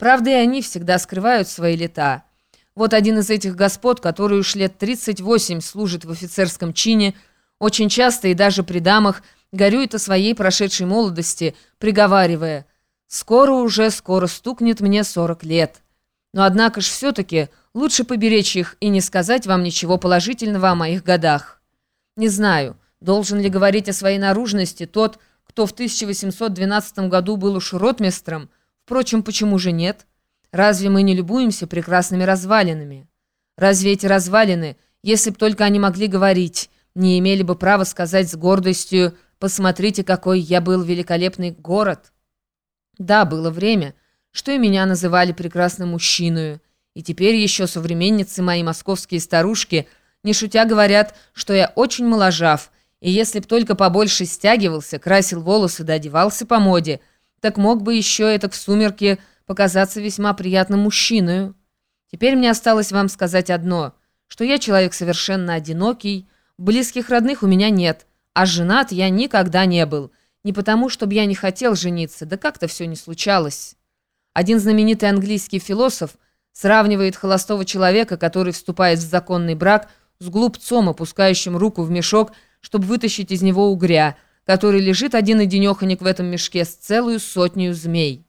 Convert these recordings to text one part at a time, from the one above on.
Правда, и они всегда скрывают свои лета. Вот один из этих господ, который уж лет 38 служит в офицерском чине, очень часто и даже при дамах горюет о своей прошедшей молодости, приговаривая «Скоро уже, скоро стукнет мне 40 лет». Но однако ж все-таки лучше поберечь их и не сказать вам ничего положительного о моих годах. Не знаю, должен ли говорить о своей наружности тот, кто в 1812 году был уж ротмистром, впрочем, почему же нет? Разве мы не любуемся прекрасными развалинами? Разве эти развалины, если б только они могли говорить, не имели бы права сказать с гордостью «Посмотрите, какой я был великолепный город». Да, было время, что и меня называли прекрасным мужчиной, и теперь еще современницы мои московские старушки, не шутя, говорят, что я очень моложав, и если б только побольше стягивался, красил волосы да одевался по моде, так мог бы еще это в сумерке показаться весьма приятным мужчиной. Теперь мне осталось вам сказать одно, что я человек совершенно одинокий, Близких родных у меня нет, а женат я никогда не был. Не потому, чтобы я не хотел жениться, да как-то все не случалось. Один знаменитый английский философ сравнивает холостого человека, который вступает в законный брак, с глупцом, опускающим руку в мешок, чтобы вытащить из него угря, который лежит один одинеханик в этом мешке с целую сотню змей.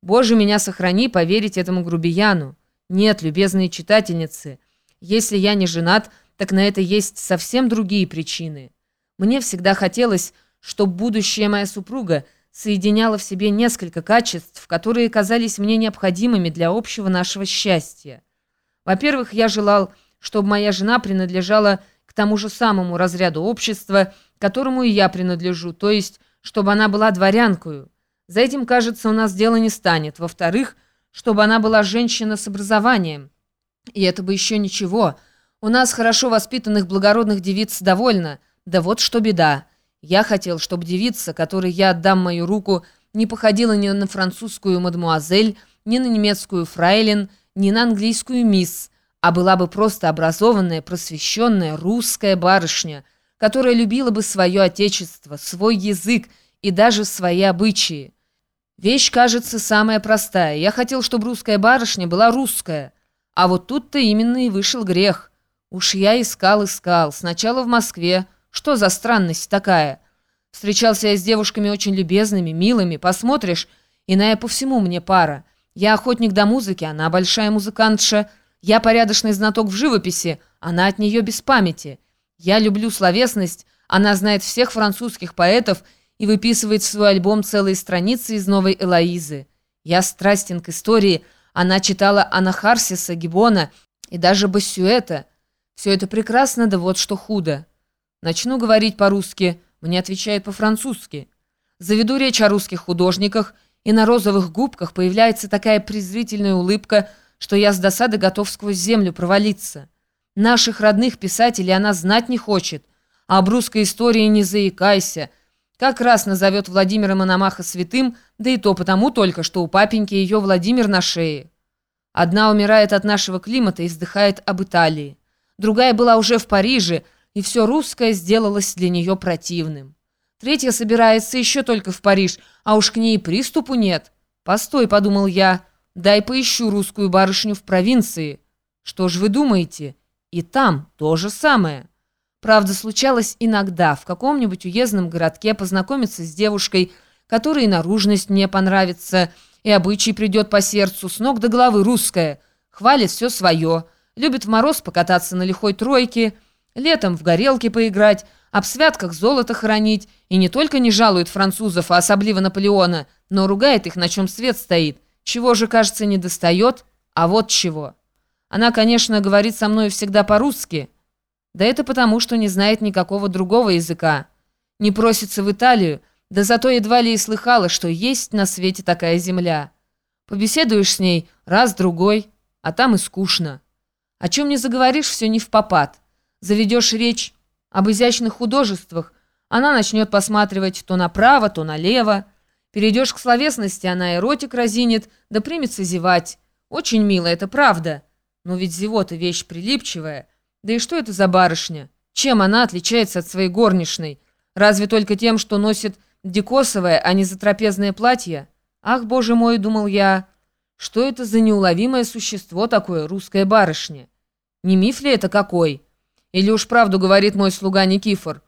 Боже, меня сохрани поверить этому грубияну. Нет, любезные читательницы, если я не женат, так на это есть совсем другие причины. Мне всегда хотелось, чтобы будущая моя супруга соединяла в себе несколько качеств, которые казались мне необходимыми для общего нашего счастья. Во-первых, я желал, чтобы моя жена принадлежала к тому же самому разряду общества, которому и я принадлежу, то есть, чтобы она была дворянкою. За этим, кажется, у нас дело не станет. Во-вторых, чтобы она была женщина с образованием. И это бы еще ничего – у нас хорошо воспитанных благородных девиц довольно. Да вот что беда. Я хотел, чтобы девица, которой я отдам мою руку, не походила ни на французскую мадмуазель, ни на немецкую фрайлен, ни на английскую мисс, а была бы просто образованная, просвещенная русская барышня, которая любила бы свое отечество, свой язык и даже свои обычаи. Вещь, кажется, самая простая. Я хотел, чтобы русская барышня была русская. А вот тут-то именно и вышел грех – Уж я искал, искал. Сначала в Москве. Что за странность такая? Встречался я с девушками очень любезными, милыми. Посмотришь, иная по всему мне пара. Я охотник до музыки, она большая музыкантша. Я порядочный знаток в живописи, она от нее без памяти. Я люблю словесность, она знает всех французских поэтов и выписывает в свой альбом целые страницы из новой Элоизы. Я страстен к истории, она читала Анахарсиса, Гибона и даже Бассюэта. Все это прекрасно, да вот что худо. Начну говорить по-русски, мне отвечают по-французски. Заведу речь о русских художниках, и на розовых губках появляется такая презрительная улыбка, что я с досады готов сквозь землю провалиться. Наших родных писателей она знать не хочет, об русской истории не заикайся. Как раз назовет Владимира Мономаха святым, да и то потому только, что у папеньки ее Владимир на шее. Одна умирает от нашего климата и вздыхает об Италии другая была уже в Париже, и все русское сделалось для нее противным. Третья собирается еще только в Париж, а уж к ней приступу нет. «Постой», — подумал я, — «дай поищу русскую барышню в провинции». Что ж вы думаете? И там то же самое. Правда, случалось иногда в каком-нибудь уездном городке познакомиться с девушкой, которой наружность мне понравится, и обычай придет по сердцу, с ног до головы русская, хвалит все свое — Любит в мороз покататься на лихой тройке, летом в горелке поиграть, об святках золото хранить, и не только не жалует французов, а особливо Наполеона, но ругает их, на чем свет стоит. Чего же, кажется, не достает? А вот чего. Она, конечно, говорит со мной всегда по-русски. Да это потому, что не знает никакого другого языка. Не просится в Италию, да зато едва ли и слыхала, что есть на свете такая земля. Побеседуешь с ней раз-другой, а там и скучно. О чем не заговоришь, все не в попад. Заведешь речь об изящных художествах, она начнет посматривать то направо, то налево. Перейдешь к словесности, она эротик разинет, да примется зевать. Очень мило, это правда. Но ведь зевота вещь прилипчивая. Да и что это за барышня? Чем она отличается от своей горничной? Разве только тем, что носит дикосовое, а не затрапезное платье? Ах, боже мой, думал я, Что это за неуловимое существо такое, русская барышня? Не миф ли это какой? Или уж правду говорит мой слуга Никифор?